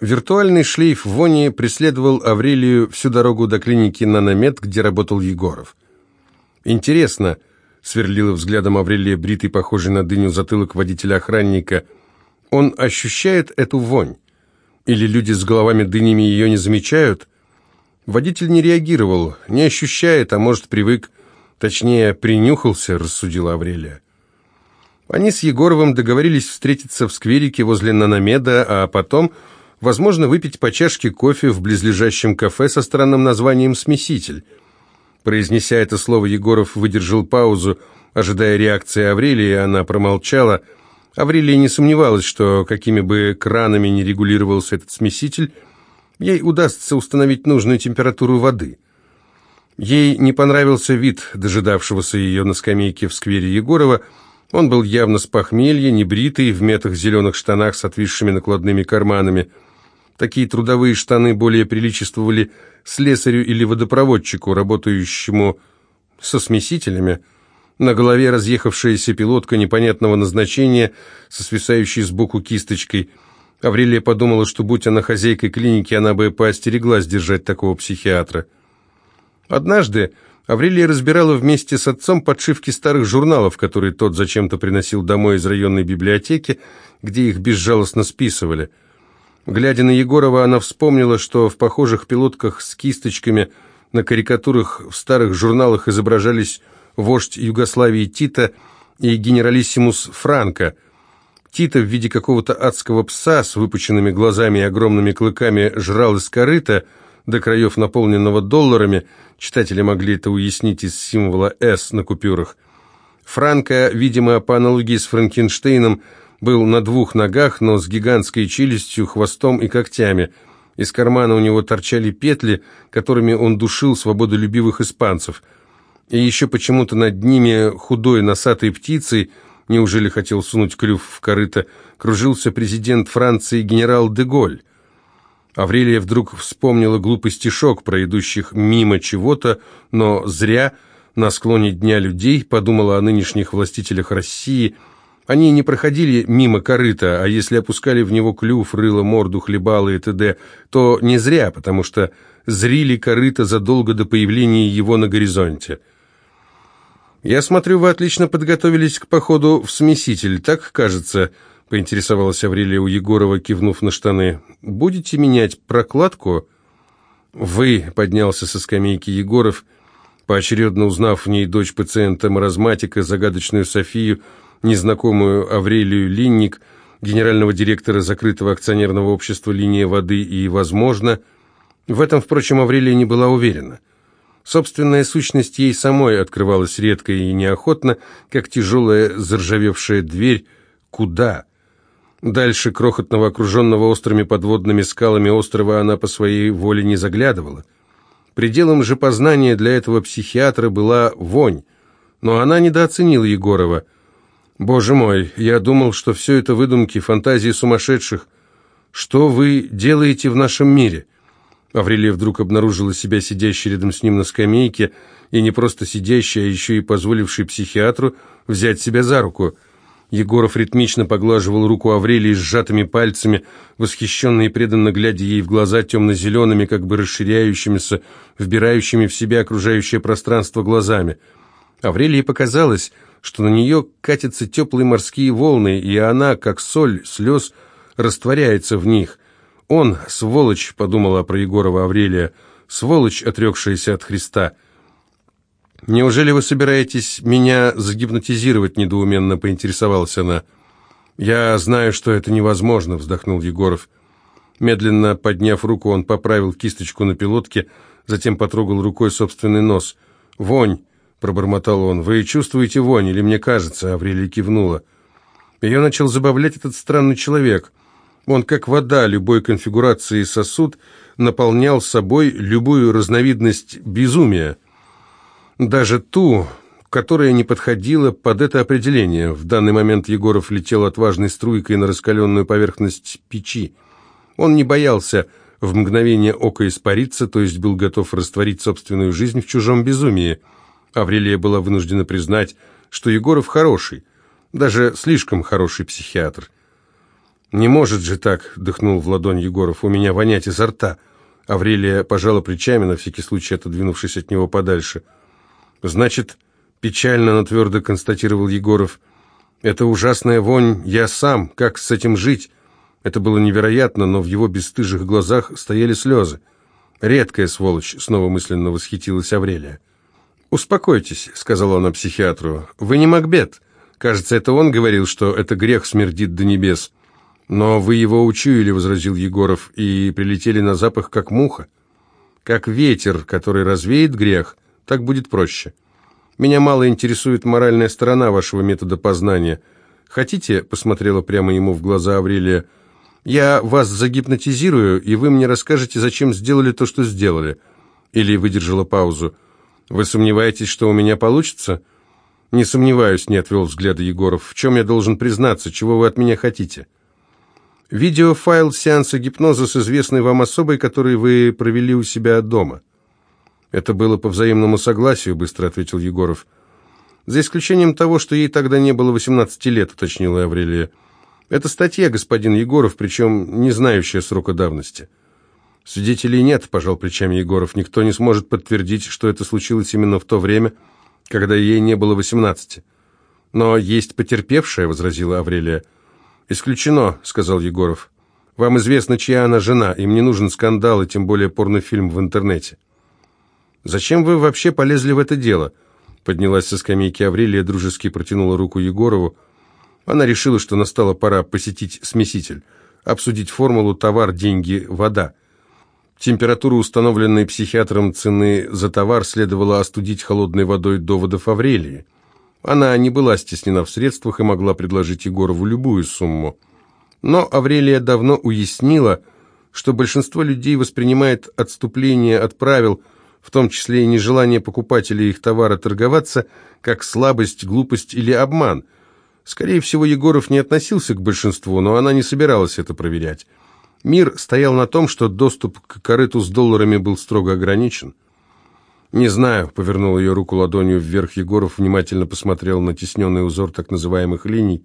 Виртуальный шлейф вони преследовал Аврелию всю дорогу до клиники «Наномед», где работал Егоров. «Интересно», — сверлила взглядом Аврелия, бритый, похожий на дыню затылок водителя-охранника, «он ощущает эту вонь? Или люди с головами дынями ее не замечают?» Водитель не реагировал, не ощущает, а может, привык, точнее, принюхался, рассудила Аврелия. Они с Егоровым договорились встретиться в скверике возле Наномеда, а потом возможно выпить по чашке кофе в близлежащем кафе со странным названием «Смеситель». Произнеся это слово, Егоров выдержал паузу, ожидая реакции Аврелии, она промолчала. Аврелия не сомневалась, что какими бы кранами ни регулировался этот смеситель, ей удастся установить нужную температуру воды. Ей не понравился вид дожидавшегося ее на скамейке в сквере Егорова, он был явно с похмелья, небритый, в метах зеленых штанах с отвисшими накладными карманами – Такие трудовые штаны более приличествовали слесарю или водопроводчику, работающему со смесителями. На голове разъехавшаяся пилотка непонятного назначения со свисающей сбоку кисточкой. Аврелия подумала, что будь она хозяйкой клиники, она бы поостереглась держать такого психиатра. Однажды Аврелия разбирала вместе с отцом подшивки старых журналов, которые тот зачем-то приносил домой из районной библиотеки, где их безжалостно списывали – Глядя на Егорова, она вспомнила, что в похожих пилотках с кисточками на карикатурах в старых журналах изображались вождь Югославии Тита и генералиссимус Франко. Тита в виде какого-то адского пса с выпученными глазами и огромными клыками жрал из корыта, до краев наполненного долларами, читатели могли это уяснить из символа «С» на купюрах. Франко, видимо, по аналогии с Франкенштейном, был на двух ногах, но с гигантской челюстью, хвостом и когтями. Из кармана у него торчали петли, которыми он душил свободолюбивых испанцев. И еще почему-то над ними худой носатой птицей, неужели хотел сунуть клюв в корыто, кружился президент Франции генерал де Голь. Аврелия вдруг вспомнила глупый стишок про идущих мимо чего-то, но зря, на склоне дня людей, подумала о нынешних властителях России – они не проходили мимо корыта, а если опускали в него клюв, рыло, морду, хлебало и т.д., то не зря, потому что зрили корыто задолго до появления его на горизонте. «Я смотрю, вы отлично подготовились к походу в смеситель, так кажется?» — поинтересовалась Аврелия у Егорова, кивнув на штаны. «Будете менять прокладку?» «Вы», — поднялся со скамейки Егоров, поочередно узнав в ней дочь пациента-маразматика, загадочную Софию, — незнакомую Аврелию Линник, генерального директора закрытого акционерного общества «Линия воды» и, возможно, в этом, впрочем, Аврелия не была уверена. Собственная сущность ей самой открывалась редко и неохотно, как тяжелая заржавевшая дверь «Куда?». Дальше крохотного, окруженного острыми подводными скалами острова она по своей воле не заглядывала. Пределом же познания для этого психиатра была вонь, но она недооценила Егорова – «Боже мой, я думал, что все это выдумки, фантазии сумасшедших. Что вы делаете в нашем мире?» Аврелия вдруг обнаружила себя сидящей рядом с ним на скамейке, и не просто сидящей, а еще и позволившей психиатру взять себя за руку. Егоров ритмично поглаживал руку Аврелии сжатыми пальцами, восхищенно и преданно глядя ей в глаза темно-зелеными, как бы расширяющимися, вбирающими в себя окружающее пространство глазами. Аврелии показалось, что на нее катятся теплые морские волны, и она, как соль слез, растворяется в них. Он, сволочь, подумала про Егорова Аврелия, сволочь, отрекшаяся от Христа. «Неужели вы собираетесь меня загипнотизировать?» – недоуменно поинтересовалась она. «Я знаю, что это невозможно», – вздохнул Егоров. Медленно подняв руку, он поправил кисточку на пилотке, затем потрогал рукой собственный нос. «Вонь! — пробормотал он. «Вы чувствуете вонь, или мне кажется?» Аврелия кивнула. Ее начал забавлять этот странный человек. Он, как вода любой конфигурации сосуд, наполнял собой любую разновидность безумия. Даже ту, которая не подходила под это определение. В данный момент Егоров летел отважной струйкой на раскаленную поверхность печи. Он не боялся в мгновение ока испариться, то есть был готов растворить собственную жизнь в чужом безумии. Аврелия была вынуждена признать, что Егоров хороший, даже слишком хороший психиатр. «Не может же так!» — дыхнул в ладонь Егоров. «У меня вонять изо рта!» Аврелия пожала плечами, на всякий случай отодвинувшись от него подальше. «Значит, печально, но твердо констатировал Егоров. Это ужасная вонь, я сам, как с этим жить?» Это было невероятно, но в его бесстыжих глазах стояли слезы. «Редкая сволочь», — снова мысленно восхитилась Аврелия. «Успокойтесь», — сказала она психиатру. «Вы не Макбет. Кажется, это он говорил, что это грех смердит до небес. «Но вы его учуяли», — возразил Егоров, — «и прилетели на запах, как муха. Как ветер, который развеет грех, так будет проще. Меня мало интересует моральная сторона вашего метода познания. Хотите?» — посмотрела прямо ему в глаза Аврелия. «Я вас загипнотизирую, и вы мне расскажете, зачем сделали то, что сделали». Или выдержала паузу. «Вы сомневаетесь, что у меня получится?» «Не сомневаюсь», — не отвел взгляда Егоров. «В чем я должен признаться? Чего вы от меня хотите?» Видеофайл сеанса гипноза с известной вам особой, который вы провели у себя дома. Это было по взаимному согласию, быстро ответил Егоров. За исключением того, что ей тогда не было 18 лет, уточнила Аврелия. Это статья, господин Егоров, причем не знающая срока давности. Свидетелей нет, пожал плечами Егоров. Никто не сможет подтвердить, что это случилось именно в то время, когда ей не было 18. Но есть потерпевшая, возразила Аврелия. «Исключено», — сказал Егоров. «Вам известно, чья она жена, им не нужен скандал и тем более порнофильм в интернете». «Зачем вы вообще полезли в это дело?» Поднялась со скамейки Аврелия, дружески протянула руку Егорову. Она решила, что настала пора посетить смеситель, обсудить формулу «товар, деньги, вода». Температуру, установленной психиатром цены за товар, следовало остудить холодной водой доводов Аврелии. Она не была стеснена в средствах и могла предложить Егорову любую сумму. Но Аврелия давно уяснила, что большинство людей воспринимает отступление от правил, в том числе и нежелание покупателей их товара торговаться, как слабость, глупость или обман. Скорее всего, Егоров не относился к большинству, но она не собиралась это проверять. Мир стоял на том, что доступ к корыту с долларами был строго ограничен. «Не знаю», — повернул ее руку ладонью вверх Егоров, внимательно посмотрел на тесненный узор так называемых линий.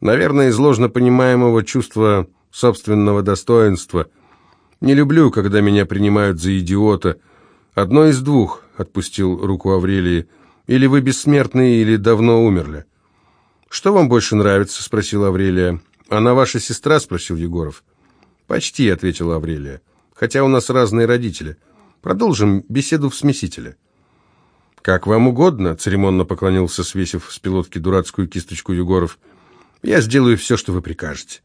«Наверное, из ложно понимаемого чувства собственного достоинства. Не люблю, когда меня принимают за идиота. Одно из двух», — отпустил руку Аврелии. «Или вы бессмертные, или давно умерли». «Что вам больше нравится?» — спросила Аврелия. «Она ваша сестра?» — спросил Егоров. «Почти», — ответила Аврелия. «Хотя у нас разные родители». Продолжим беседу в смесителе». «Как вам угодно», — церемонно поклонился, свесив с пилотки дурацкую кисточку Егоров. «Я сделаю все, что вы прикажете».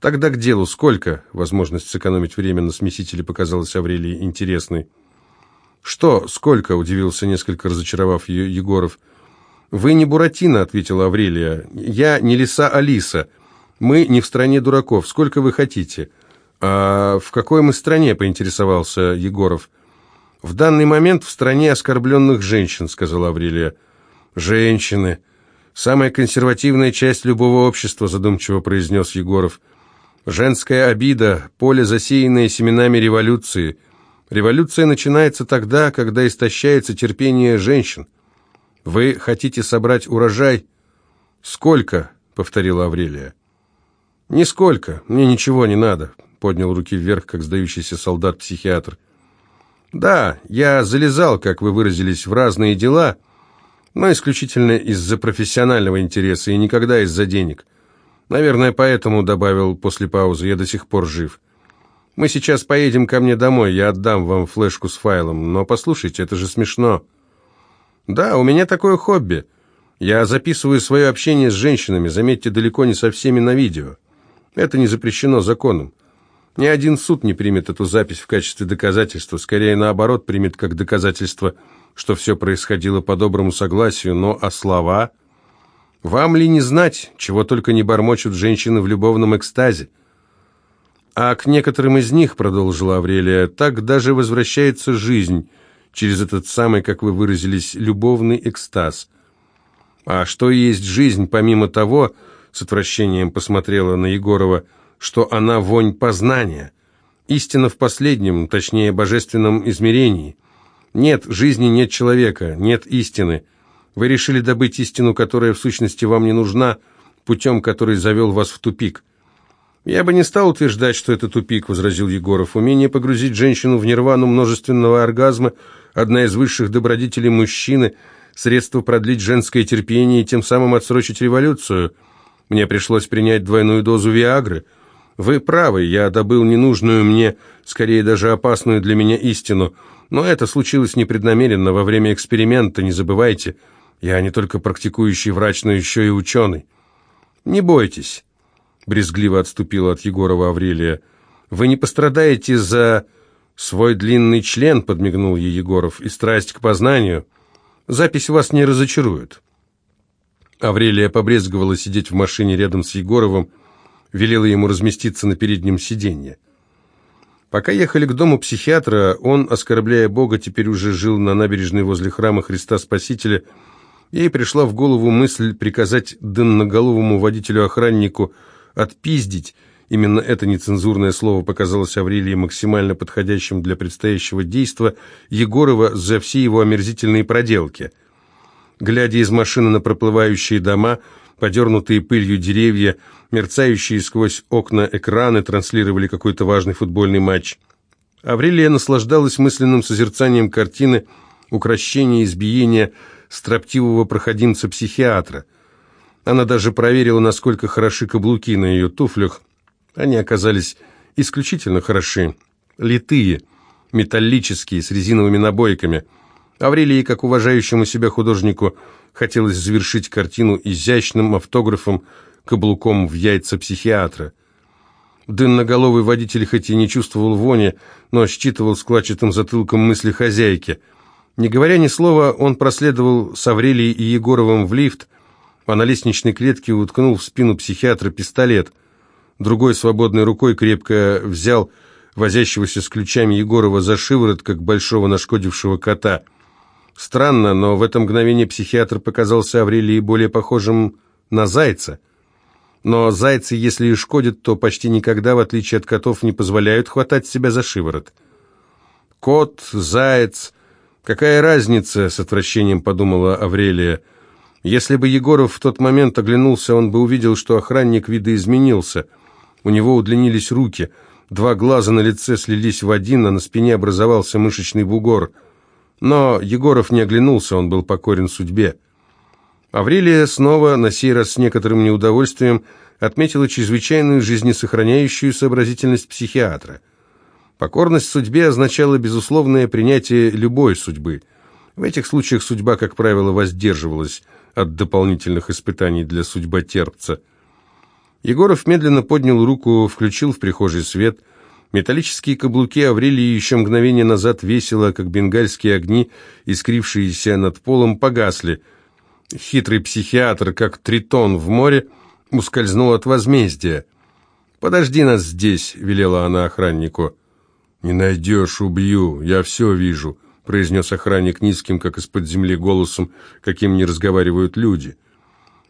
«Тогда к делу. Сколько?» Возможность сэкономить время на смесителе показалась Аврелии интересной. «Что? Сколько?» — удивился, несколько разочаровав ее Егоров. «Вы не Буратино», — ответила Аврелия. «Я не лиса Алиса. Мы не в стране дураков. Сколько вы хотите?» «А в какой мы стране?» — поинтересовался Егоров. «В данный момент в стране оскорбленных женщин», — сказала Аврелия. «Женщины. Самая консервативная часть любого общества», — задумчиво произнес Егоров. «Женская обида, поле, засеянное семенами революции. Революция начинается тогда, когда истощается терпение женщин. Вы хотите собрать урожай?» «Сколько?» — повторила Аврелия. «Нисколько. Мне ничего не надо», — поднял руки вверх, как сдающийся солдат-психиатр. Да, я залезал, как вы выразились, в разные дела, но исключительно из-за профессионального интереса и никогда из-за денег. Наверное, поэтому, добавил после паузы, я до сих пор жив. Мы сейчас поедем ко мне домой, я отдам вам флешку с файлом, но послушайте, это же смешно. Да, у меня такое хобби. Я записываю свое общение с женщинами, заметьте, далеко не со всеми на видео. Это не запрещено законом. Ни один суд не примет эту запись в качестве доказательства, скорее наоборот примет как доказательство, что все происходило по доброму согласию, но а слова... Вам ли не знать, чего только не бормочут женщины в любовном экстазе? А к некоторым из них, продолжила Аврелия, так даже возвращается жизнь через этот самый, как вы выразились, любовный экстаз. А что есть жизнь, помимо того, с отвращением посмотрела на Егорова, — что она вонь познания. Истина в последнем, точнее, божественном измерении. Нет жизни, нет человека, нет истины. Вы решили добыть истину, которая в сущности вам не нужна, путем, который завел вас в тупик. «Я бы не стал утверждать, что это тупик», — возразил Егоров. «Умение погрузить женщину в нирвану множественного оргазма — одна из высших добродетелей мужчины, средство продлить женское терпение и тем самым отсрочить революцию. Мне пришлось принять двойную дозу Виагры. Вы правы, я добыл ненужную мне, скорее даже опасную для меня истину. Но это случилось непреднамеренно, во время эксперимента, не забывайте. Я не только практикующий врач, но еще и ученый». «Не бойтесь» брезгливо отступила от Егорова Аврелия. «Вы не пострадаете за свой длинный член», — подмигнул ей Егоров, — «и страсть к познанию. Запись вас не разочарует». Аврелия побрезговала сидеть в машине рядом с Егоровым, велела ему разместиться на переднем сиденье. Пока ехали к дому психиатра, он, оскорбляя Бога, теперь уже жил на набережной возле храма Христа Спасителя. Ей пришла в голову мысль приказать дынноголовому водителю-охраннику отпиздить. Именно это нецензурное слово показалось Аврелии максимально подходящим для предстоящего действа Егорова за все его омерзительные проделки. Глядя из машины на проплывающие дома, подернутые пылью деревья, мерцающие сквозь окна экраны транслировали какой-то важный футбольный матч. Аврелия наслаждалась мысленным созерцанием картины укращения избиения строптивого проходимца-психиатра – она даже проверила, насколько хороши каблуки на ее туфлях. Они оказались исключительно хороши. Литые, металлические, с резиновыми набойками. Аврелии, как уважающему себя художнику, хотелось завершить картину изящным автографом каблуком в яйца психиатра. Дынноголовый водитель хоть и не чувствовал вони, но считывал складчатым затылком мысли хозяйки. Не говоря ни слова, он проследовал с Аврелией и Егоровым в лифт, а на лестничной клетке уткнул в спину психиатра пистолет. Другой свободной рукой крепко взял возящегося с ключами Егорова за шиворот, как большого нашкодившего кота. Странно, но в это мгновение психиатр показался Аврелии более похожим на зайца. Но зайцы, если и шкодят, то почти никогда, в отличие от котов, не позволяют хватать себя за шиворот. «Кот, заяц, какая разница?» — с отвращением подумала Аврелия — если бы Егоров в тот момент оглянулся, он бы увидел, что охранник видоизменился. У него удлинились руки, два глаза на лице слились в один, а на спине образовался мышечный бугор. Но Егоров не оглянулся, он был покорен судьбе. Аврелия снова, на сей раз с некоторым неудовольствием, отметила чрезвычайную жизнесохраняющую сообразительность психиатра. Покорность судьбе означала безусловное принятие любой судьбы. В этих случаях судьба, как правило, воздерживалась – от дополнительных испытаний для судьботерпца. Егоров медленно поднял руку, включил в прихожей свет. Металлические каблуки Аврелии еще мгновение назад весело, как бенгальские огни, искрившиеся над полом, погасли. Хитрый психиатр, как тритон в море, ускользнул от возмездия. «Подожди нас здесь», — велела она охраннику. «Не найдешь, убью, я все вижу», произнес охранник низким, как из-под земли, голосом, каким не разговаривают люди.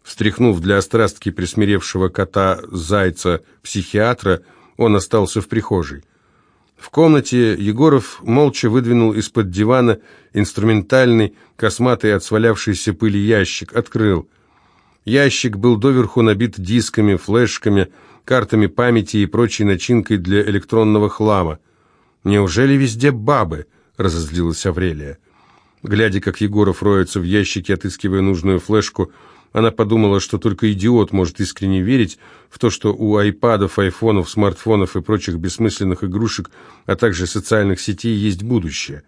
Встряхнув для острастки присмиревшего кота-зайца-психиатра, он остался в прихожей. В комнате Егоров молча выдвинул из-под дивана инструментальный, косматый от свалявшейся пыли ящик, открыл. Ящик был доверху набит дисками, флешками, картами памяти и прочей начинкой для электронного хлама. Неужели везде бабы? разозлилась Аврелия. Глядя, как Егоров роется в ящике, отыскивая нужную флешку, она подумала, что только идиот может искренне верить в то, что у айпадов, айфонов, смартфонов и прочих бессмысленных игрушек, а также социальных сетей есть будущее.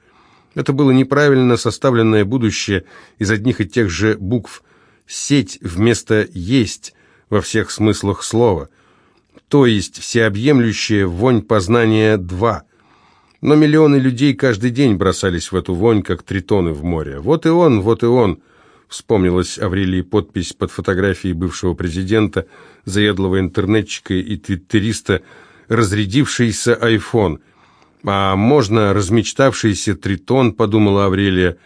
Это было неправильно составленное будущее из одних и тех же букв. Сеть вместо «есть» во всех смыслах слова. То есть всеобъемлющая вонь познания «два». Но миллионы людей каждый день бросались в эту вонь, как тритоны в море. Вот и он, вот и он. Вспомнилась Аврелии подпись под фотографией бывшего президента, заедлого интернетчика и твиттериста, разрядившийся айфон. А можно размечтавшийся тритон, подумала Аврелия.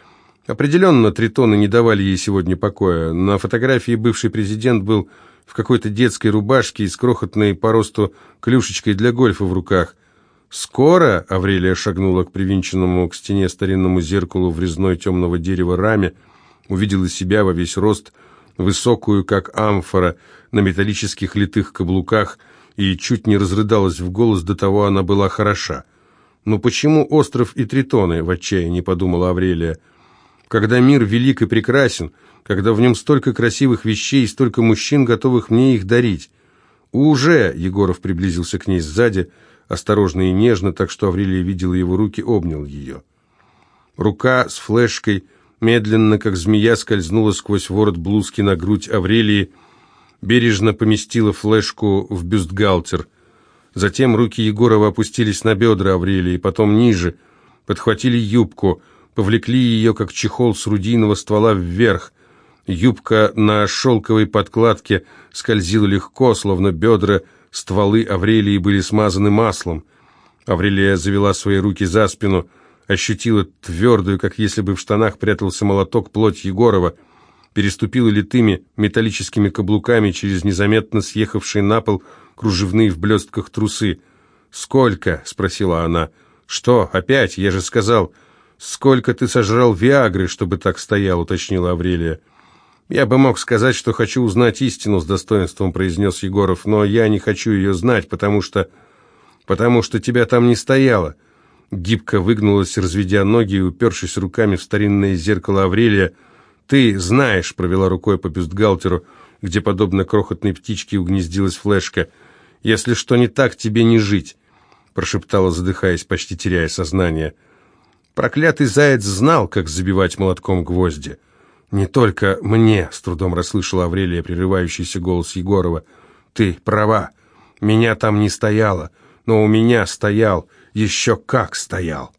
Определенно тритоны не давали ей сегодня покоя. На фотографии бывший президент был в какой-то детской рубашке и с крохотной по росту клюшечкой для гольфа в руках – Скоро Аврелия шагнула к привинченному к стене старинному зеркалу в резной темного дерева раме, увидела себя во весь рост, высокую, как амфора, на металлических литых каблуках, и чуть не разрыдалась в голос, до того она была хороша. «Ну почему остров и тритоны?» — в отчаянии подумала Аврелия. «Когда мир велик и прекрасен, когда в нем столько красивых вещей и столько мужчин, готовых мне их дарить». «Уже!» — Егоров приблизился к ней сзади, осторожно и нежно, так что Аврелия видела его руки, обнял ее. Рука с флешкой медленно, как змея, скользнула сквозь ворот блузки на грудь Аврелии, бережно поместила флешку в бюстгальтер. Затем руки Егорова опустились на бедра Аврелии, потом ниже, подхватили юбку, повлекли ее, как чехол с рудийного ствола, вверх. Юбка на шелковой подкладке скользила легко, словно бедра, стволы Аврелии были смазаны маслом. Аврелия завела свои руки за спину, ощутила твердую, как если бы в штанах прятался молоток, плоть Егорова — переступила литыми металлическими каблуками через незаметно съехавшие на пол кружевные в блестках трусы. «Сколько?» — спросила она. «Что? Опять? Я же сказал...» «Сколько ты сожрал Виагры, чтобы так стоял?» — уточнила Аврелия. «Я бы мог сказать, что хочу узнать истину», — с достоинством произнес Егоров, «но я не хочу ее знать, потому что... потому что тебя там не стояло». Гибко выгнулась, разведя ноги и упершись руками в старинное зеркало Аврелия, — «Ты знаешь», — провела рукой по бюстгальтеру, где, подобно крохотной птичке, угнездилась флешка. «Если что не так, тебе не жить», — прошептала, задыхаясь, почти теряя сознание. Проклятый заяц знал, как забивать молотком гвозди. «Не только мне», — с трудом расслышала Аврелия прерывающийся голос Егорова. «Ты права. Меня там не стояло, но у меня стоял, еще как стоял».